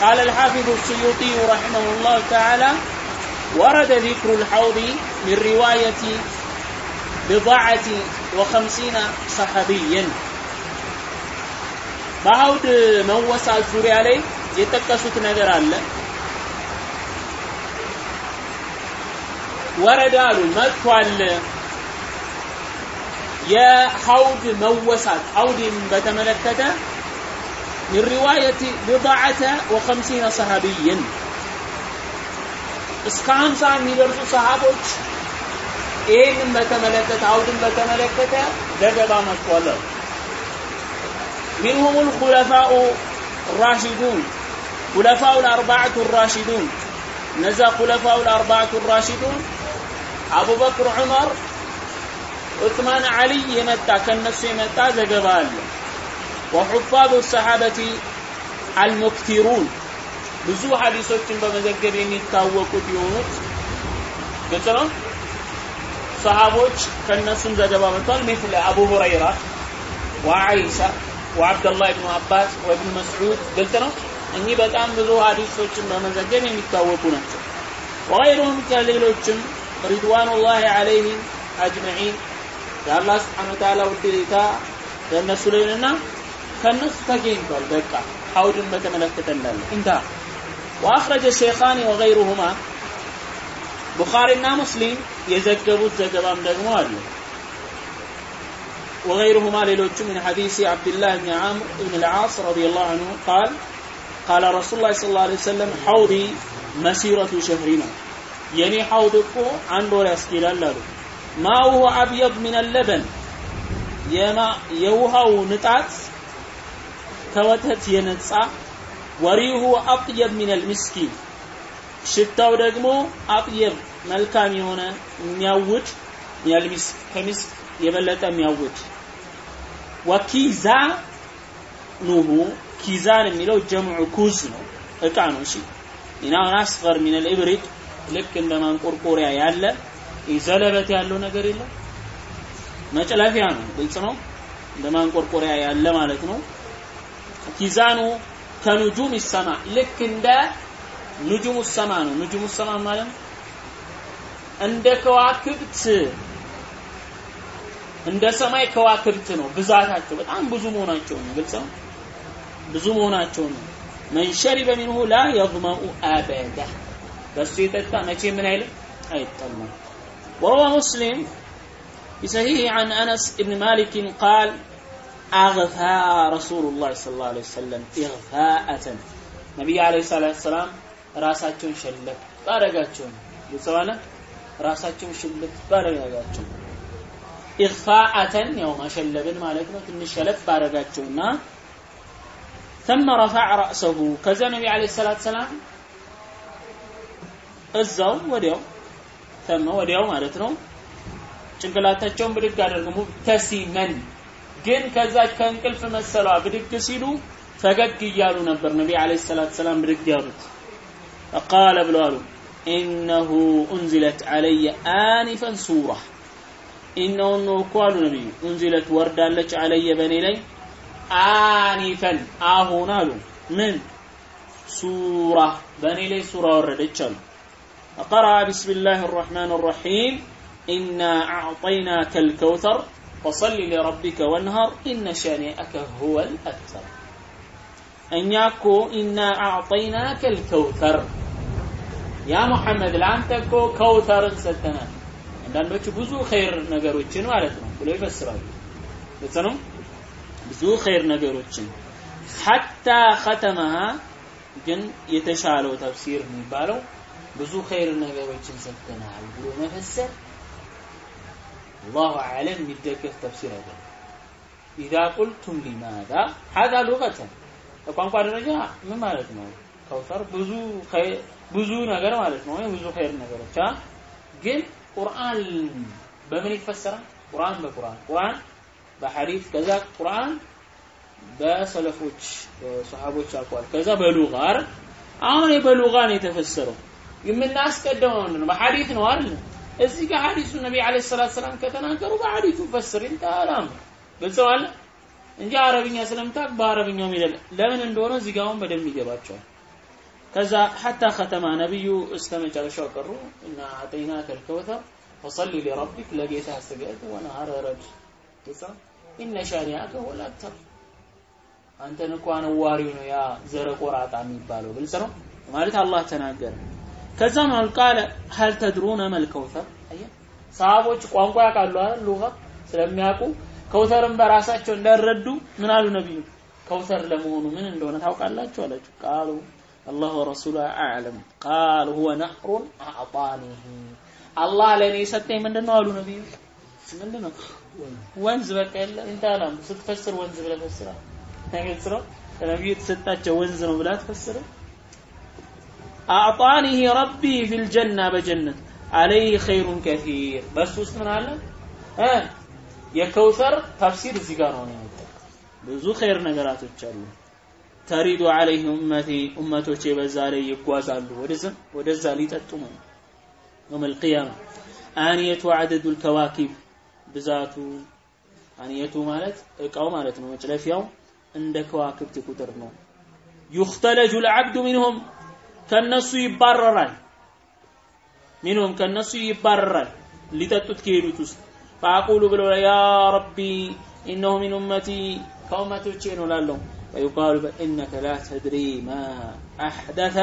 قال الحافظ السيوطي رحمه الله تعالى ورد ذكر الحوض من رواية بضعة وخمسين صحابيا በሐውድ መወሳት ዙሪያ ላይ የጠቀሱት ነገር አለ ወረደ አሉ መጥቷል የሐውድ መወሳት ሐውድን በተመለከተ من رواية بضعة وخمسين صحابيا እስከ 50 የሚደርሱ ሰሃቦች ይህንን በተመለከተ አውድን በተመለከተ ዘገባ መጥቷል منهم الخلفاء الراشدون خلفاء الأربعة الراشدون نزا خلفاء الأربعة الراشدون أبو بكر ዑትማን አልይ የመጣ ከነሱ የመጣ ዘገባ አለ። ወሑፋዙ ሰሓበቲ አልሙክቲሩን። ብዙ ሀዲሶችን በመዘገብ የሚታወቁት የሆኑት ግልጽ ነው። ሰሃቦች ከእነሱም ዘገባ መጥቷል ሚስለ አቡ ሁረይራ ወአይሻ ወአብደላህ ብኑ አባስ ወብኑ መስዑድ ግልጽ ነው። እኚህ በጣም ብዙ ሀዲሶችን በመዘገብ የሚታወቁ ናቸው። ወገይሩሁም ከሌሎችም ሪድዋኑላህ አለይህም አጅመዒን የአላህ ስብሓን ወተዓላ ውዴታ ለእነሱ ላይና ከእነሱ ተገኝቷል በቃ ሐውድን በተመለከተ እንዳለ እንታ وأخرج الشيخان وغيرهما بخارينا مسلم يزجبوا الزجبام دقموا وغيرهما ليلوچ من حديث عبد الله بن عمرو بن العاص رضي الله عنه قال قال رسول الله صلى الله عليه وسلم حوضي مسيرة شهرنا يعني حوض እኮ አንድ ወር ያስኬዳል አሉ ማውሁ አብየድ ምን አለበን የውሃው ንጣት ከወተት የነጻ ወሪሁ አጥየብ ሚን አልሚስኪን ሽታው ደግሞ አጥየብ መልካም የሆነ የሚያውድ ከሚስክ የበለጠ የሚያውድ ወኪዛ ኑሁ ኪዛን የሚለው ጀምዑ ኩዝ ነው እቃ ነው። እሺ ኢናውን አስገር ሚን አልኢብሪድ ልክ እንደ ማንቆርቆሪያ ያለ ዘለበት ያለው ነገር የለም? መጨለፊያ ነው ግልጽ ነው? እንደ ማንቆርቆሪያ ያለ ማለት ነው። ኪዛኑ ከኑጁም ሰማ ልክ እንደ ኑጁም ሰማ ነው። ኑጁም ሰማ ማለት እንደ ከዋክብት እንደ ሰማይ ከዋክብት ነው። ብዛታቸው በጣም ብዙ መሆናቸው ነው ግልጽ ነው? ብዙ መሆናቸው ነው። መን ሸሪበ ሚንሁ ላ የظመኡ አበዳ በሱ የጠጣ መቼ ምን አይልም? አይጠማም وروى مسلم بصحيح عن أنس بن مالك قال أغفى رسول الله صلى الله عليه وسلم إغفاءة نبي عليه الصلاة والسلام ራሳቸውን ሸለብ ባረጋቸው ይሰዋለ ራሳቸውን ሸለብ ባረጋቸው ኢግፋአተን ያው ማሸለብን ማለት ነው ትንሽ ሸለብ ባረጋቸውና ثم رفع رأسه ከዛ ነቢ عليه الصلاة والسلام እዛው ወዲያው ተመ ወዲያው ማለት ነው። ጭንቅላታቸውን ብድግ አደረጉ ሙብተሲመን ግን ከዛች ከእንቅልፍ መሰሏ ብድግ ሲሉ ፈገግ እያሉ ነበር ነቢ አለ ሰላት ሰላም ብድግ ያሉት። ፈቃለ ብለው አሉ ኢነሁ ኡንዚለት አለየ አኒፈን ሱራ። ኢነሁ ነው እኮ አሉ ነቢዩ ኡንዚለት ወርዳለች አለየ በእኔ ላይ አኒፈን አሁን አሉ። ምን? ሱራ በእኔ ላይ ሱራ ወረደች አሉ فقرأ بسم الله الرحمن الرحيم إنا أعطيناك الكوثر فصل لربك وانهر إن شانئك هو الأبتر እኛ እኮ ኢና አዕጠይናከ ልከውተር ያ ሙሐመድ ለአንተ እኮ ከውተርን ሰጥተናል አንዳንዶቹ ብዙ ኸይር ነገሮችን ማለት ነው ብሎ ይፈስራሉ ግልጽ ነው ብዙ ኸይር ነገሮችን ሐታ ኸተመሃ ግን የተሻለው ተፍሲር የሚባለው ብዙ ኸይር ነገሮችን ሰጥተናል ብሎ መፈሰር አላሁ አለም የሚደገፍ ተፍሲር አይደለም። ኢዛ ቁልቱም ሊማዛ ሀዛ ሉቀተን በቋንቋ ደረጃ ምን ማለት ነው? ከውተር ብዙ ብዙ ነገር ማለት ነው። ብዙ ኸይር ነገሮች ግን ቁርአን በምን ይፈሰራል? ቁርአን በቁርአን ቁርአን በሐዲስ ከዛ ቁርአን በሰለፎች ሰሃቦች አቋል ከዛ በሉጋ አይደል አሁን በሉጋ ነው የተፈሰረው የምናስቀደመው ነው። በሐዲት ነው አይደል? እዚህ ጋር ሐዲሱ ነቢ አለይሂ ሰላቱ ሰላም ከተናገሩ በሐዲቱ ፈስር እንታላም ግልጽ እንጂ አረብኛ ስለምታቅ በአረብኛው የሚደለ ለምን እንደሆነ እዚህ ጋር አሁን በደንብ ይገባቸዋል። ከዛ ሐታ ከተማ ነብዩ እስከ መጨረሻው ቀሩ እና አጠይና ከልከውተር فصلي لربك لقيتها سجدت ونهار رج إن شانئك هو الأبتر አንተን እኮ አነዋሪው ነው ያ ዘረቆራጣ የሚባለው። ግልጽ ነው ማለት አላህ ተናገረ። ከዛም አልቃለ ሀል ተድሩነ መልከውተር ሰሃቦች ቋንቋ ያውቃሉ አይደል? ሉጋ ስለሚያውቁ ከውተርን በራሳቸው እንዳረዱ ምን አሉ ነቢዩ ከውተር ለመሆኑ ምን እንደሆነ ታውቃላችሁ አላችሁ? ቃሉ አላህ ወረሱሉ አዕለም። ቃል ሁወ ነህሩን አዕጣኒህ አላህ ለእኔ የሰጠኝ ምንድን ነው አሉ ነቢዩ ምንድን ነው ወንዝ በቃ የለ እንታላም ስትፈስር ወንዝ ብለህ ፈስራ ግልጽ ነው ለነቢዩ የተሰጣቸው ወንዝ ነው ብላ ትፈስረ አዕጣኒህ ረቢ ፊል ጀና በጀነት አለይህ ኸይሩን ከሲር በሱ ውስጥ ምን አለ እ የከውሰር ተፍሲር እዚህ ጋር ነው የመጣው ብዙ ኸይር ነገራቶች አሉ ተሪዱ አለይህ ኡመቲ ኡመቶቼ በዛ ላይ ይጓዛሉ ወደዛ ወደዛ ሊጠጡ ነው يوم القيامة آنية عدد الكواكب ብዛቱ አንየቱ ማለት እቃው ማለት ነው መጭለፊያው እንደ ከዋክብት ቁጥር ነው يختلج العبد منهم ከነሱ ይባረራል ሚንሁም ከነሱ ይባረራል ሊጠጡት ከሄዱት ውስጥ فأقول ብለው ያ ረቢ إنه من أمتي ከኡመቶቼ ነው ላለው ويقال إنك لا تدري ما أحدث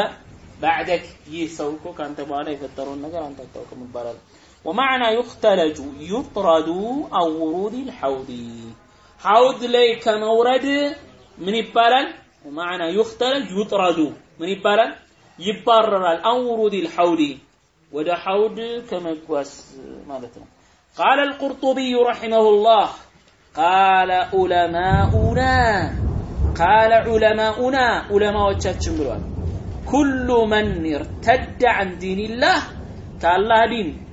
بعدك ይህ ሰው እኮ ከአንተ በኋላ የፈጠረውን ነገር አንተ አታውቅም ይባላል ومعنى يختلج يطرد أو ورود الحوض حوض لي كمورد من يبالال ومعنى يختلج يطرد من يبالال يبررال أورود الحود ودا حود كما كواس مالتنا. قال القرطبي رحمه الله قال علماؤنا قال علماؤنا علماء وشاتشن كل من ارتد عن دين الله قال تعالى دين.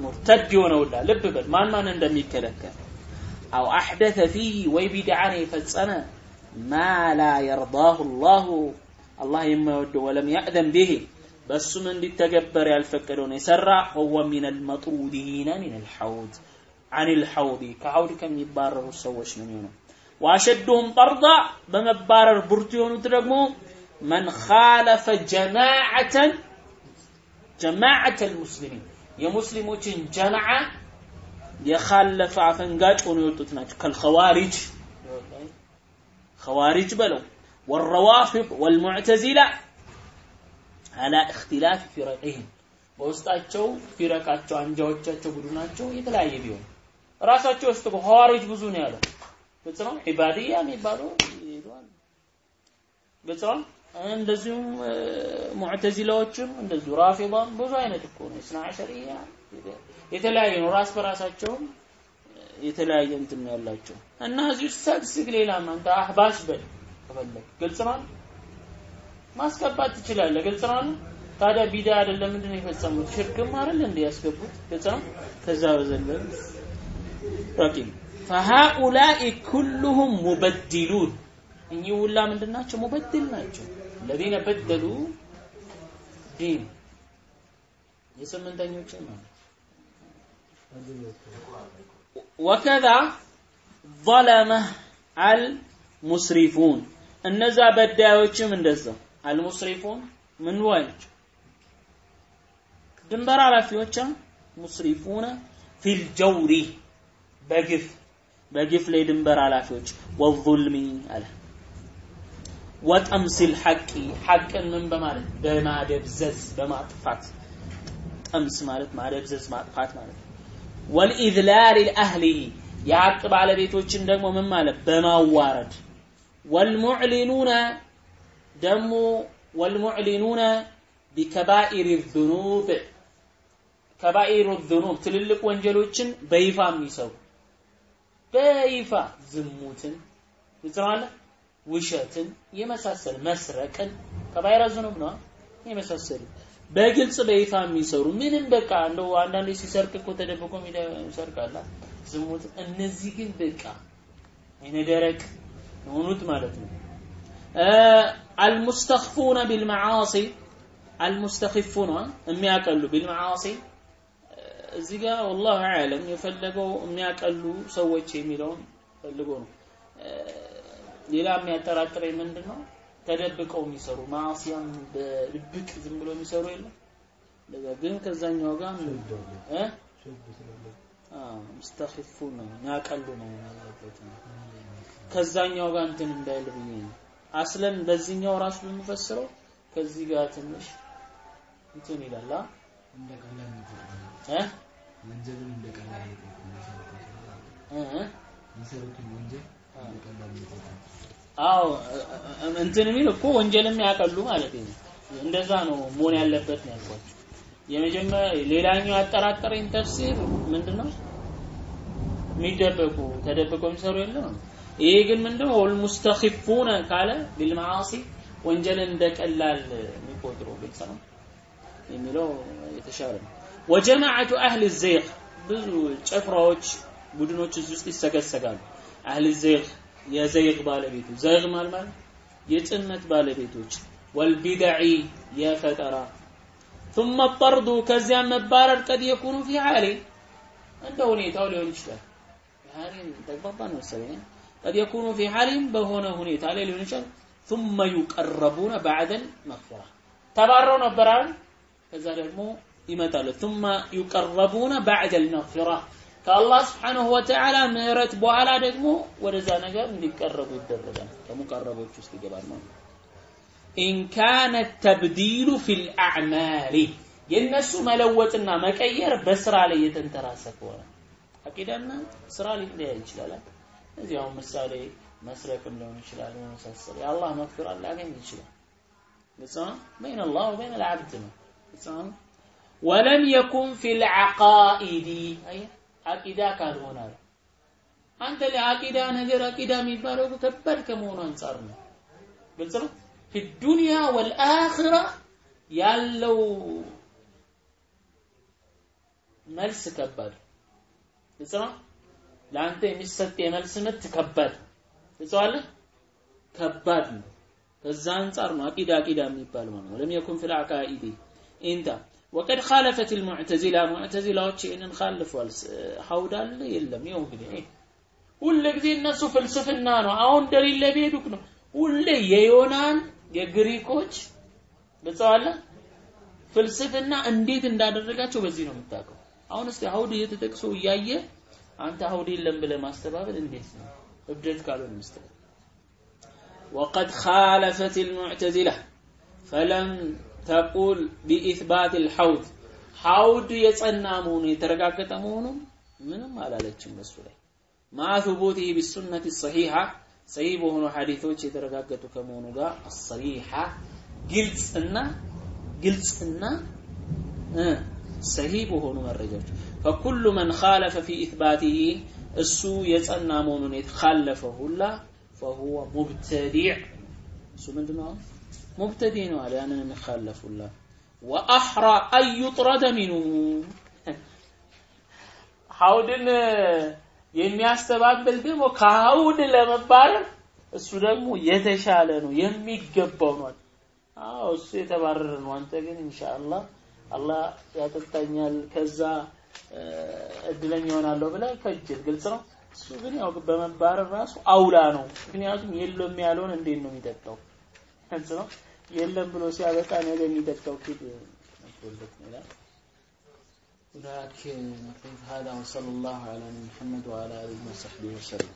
مرتد يونا ولا لب بل ما ما نندمي كذلك أو أحدث فيه ويبدعني فتسنا ما لا يرضاه الله. አላህ የማይወደው ወለም ያእዘን ብሄ በእሱም እንዲተገበር ያልፈቀደውን የሰራ ወወ ሚን አልመጥሩዲነ ሚን አልሐውድ አን ልሐውዲ ከሐውድ ከሚባረሩ ሰዎች ነው የሚሆነው ዋሸድሁም ጠርዳ በመባረር ብርቱ የሆኑት ደግሞ መን ካለፈ ጀማዓተን ጀማዓተ ልሙስሊሚን የሙስሊሞችን ጀማዓ የኻለፈ አፈንጋጭ ሆኖ የወጡት ናቸው ከልኸዋሪጅ ኸዋሪጅ በለው والروافض والمعتزلة على اختلاف فرقهم በውስጣቸው ፊረቃቸው አንጃዎቻቸው ቡድናቸው የተለያየ ቢሆን ራሳቸው ውስጥ ኸዋሪጅ ብዙ ነው ያለው ግልጽ ነው ዒባድያ የሚባለው ይሄዳል ግልጽ ነው እንደዚሁም ሙዕተዚላዎችም እንደዚሁ ራፊዳን ብዙ አይነት እኮ ነው እስና አሸሪያ የተለያየ ነው ራስ በራሳቸውም የተለያየ እንትን ነው ያላቸው እና እዚህ ውስጥ ሰግስግ ሌላ አንተ አህባሽ በል ከፈለግ ግልጽ ነው ማስገባት ትችላለህ ግልጽ ነው ታዲያ ቢዳ አይደለም ምንድን ነው የፈጸሙት ሽርክም አይደል እንደ ያስገቡት ግልጽ ነው ከዛ በዘለለ ረቂም فهؤلاء كلهم مبدلون እኚህ ሁላ ምንድን ናቸው ሙበድል ናቸው الذين بدلوا ዲን የስምንተኞች ማለት وكذا ظلم المسرفون እነዛ በዳዮችም እንደዛው። አልሙስሪፉን ምን ናቸው ድንበር ኃላፊዎች ሙስሪፉነ ፊል ጀውሪ በግፍ በግፍ ላይ ድንበር ኃላፊዎች ወዙልሚ አለ። ወጠምሲል ሐቂ ሐቅን ምን በማለት? በማደብዘዝ በማጥፋት። ጠምስ ማለት ማደብዘዝ ማጥፋት ማለት ወልኢዝላል ልአህሊሂ የሐቅ ባለቤቶችን ደግሞ ምን ማለት? በማዋረድ ወልሙዕሊኑነ ደግሞ ወልሙዕሊኑነ ቢከባኢር ዙኑብ ከባኢር ዙኑብ ትልልቅ ወንጀሎችን በይፋ የሚሰሩ በይፋ ዝሙትን ይጽራለ ውሸትን የመሳሰል መስረቅን ከባይራ ዝኑብ ነው የመሳሰሉ በግልጽ በይፋ የሚሰሩ። ምንም በቃ እንደው አንዳንዴ ሲሰርቅ እኮ ተደብቆ ይሰርቃል ዝሙት እነዚህ ግን በቃ አይነ ደረቅ የሆኑት ማለት ነው። አልሙስተኽፉነ ቢልመዓሲ አልሙስተኺፉነ የሚያቀሉ ቢልመዓሲ እዚህ ጋር ወላሁ አዕለም የፈለገው የሚያቀሉ ሰዎች የሚለውን ፈልጎ ነው። ሌላ የሚያጠራጥረኝ ምንድን ነው ተደብቀው የሚሰሩ ማዕሲያም በድብቅ ዝም ብሎ የሚሰሩ የለም። ግን ከዛኛው ጋር እ ሙስተኺፉን ነው የሚያቀሉ ነው ያለበት ከዛኛው ጋር እንትን እንዳይል ብዬ ነው። አስለን በዚህኛው ራሱ ብንፈስረው ከዚህ ጋር ትንሽ እንትን ይላል። ወንጀልን የሚሰሩትን ወንጀል እንደ ቀላል አዎ እንትን የሚል እኮ ወንጀልም ያቀሉ ማለት ነው። እንደዛ ነው መሆን ያለበት ነው ያልኳቸው። የመጀመሪያ ሌላኛው ያጠራጠረኝ ተፍሲር ምንድነው? የሚደበቁ ተደብቀው የሚሰሩ የለም ነው። ይሄ ግን ምንድነው? ወልሙስተኺፉነ ካለ ቢልመዓሲ ወንጀልን እንደ ቀላል የሚቆጥሩ ግልጽ ነው የሚለው የተሻለ ነው። ወጀማዓቱ አህል ዘይቅ ብዙ ጭፍራዎች ቡድኖች እዚህ ውስጥ ይሰገሰጋሉ። አህል ዘይቅ የዘይግ ባለቤቱ ዘይግ ማለት የጭነት ባለቤቶች ወልቢድዒ የፈጠራ ثم الطرد ከዚያ መባረር ቀድ የኩኑ ፊ ሐሊ እንደ ሁኔታው ሊሆን ይችላል ሐሊም ተግባባን መሰለኝ ቀድ የኩኑ ፊ ሐሊም በሆነ ሁኔታ ላይ ሊሆን ይችላል ثم يقربون بعد المغفرة ተባረው ነበር አይደል ከዛ ደግሞ ይመጣሉ ثم يقربون بعد المغفرة ከአላህ ስብሓንሁ ወተዓላ ምህረት በኋላ ደግሞ ወደዛ ነገር እንዲቀረቡ ይደረጋል ከሙቀረቦች ውስጥ ይገባል ማለት ነው ኢን ካነ ተብዲሉ ፊል አዕማሊ የእነሱ መለወጥና መቀየር በስራ ላይ የተንተራሰ ከሆነ አቂዳና ስራ ሊለያይ ይችላል። አሁን ምሳሌ መስረቅም ሊሆን ይችላል የመሳሰሉ የአላህ መግፊራ ሊያገኝ ይችላል። ግልጽ ነው? አላህ ወበይን አልዓብድ ነው። ግልጽ ወለም የኩን ፊል ዓቃኢዲ አቂዳ ካልሆነ አለ። አንተ ለአቂዳ ነገር አቂዳ የሚባለው ከባድ ከመሆኑ አንጻር ነው። ግልጽ ነው ፊ ዱንያ ወልአኺራ ያለው መልስ ከባድ ግልጽ ነው ለአንተ የሚሰጥ የመልስ ምት ከባድ ግልጽ አለ ከባድ ነው። ከዛ አንጻር ነው አቂዳ አቂዳ የሚባል ማለት ነው። ለም የኩን ፊል አቃኢዲ። ኢንታ ወቀድ ኻለፈት ልሙዕተዚላ። ሙዕተዚላዎች ይህንን ካልፏል ሀውድ አለ? የለም። ይኸው እንግዲህ ሁለ ጊዜ እነሱ ፍልስፍና ነው። አሁን እንደሌለ ቢሄዱክ ነው። ሁሌ የዮናን የግሪኮች ግልጸዋለ ፍልስፍና እንዴት እንዳደረጋቸው በዚህ ነው የምታውቀው አሁን እስቲ ሀውድ እየተጠቅሶ እያየ አንተ ሀውድ የለም ብለህ ማስተባበል እንዴት ነው እብደት ካልሆነ መስጠት وقد خالفت المعتزلة فلم ተቁል ቢኢትባት ልሐውድ ሐውድ የጸና መሆኑ የተረጋገጠ መሆኑ ምንም አላለችም በሱ ላይ ማ ثبوته بالسنة الصحيحة سيبه هنا حديثه شيء درجاته كمونجا الصريحة قلت إن قلت إن سيبه هنا الرجال فكل من خالف في إثباته السو يتأنى مونون يتخلفه لا فهو مبتدع. سو من دماغه مبتدين على أن يتخلف لا وأحرى أن يطرد منه. حاولنا የሚያስተባብል ደግሞ ከሐውድ ለመባረር እሱ ደግሞ የተሻለ ነው የሚገባው ነው። አዎ እሱ የተባረረ ነው። አንተ ግን ኢንሻአላህ አላህ ያጠጣኛል ከዛ እድለኛ ይሆናለሁ ብለህ ከጅል ግልጽ ነው። እሱ ግን ያው በመባረር ራሱ አውላ ነው። ምክንያቱም የለም ያለውን እንዴት ነው የሚጠጣው? ግልጽ ነው። የለም ብሎ ሲያበቃ ነገ የሚጠጣው ኪድ ይላል ولكن نقف هذا وصلى الله على محمد وعلى آله وصحبه وسلم.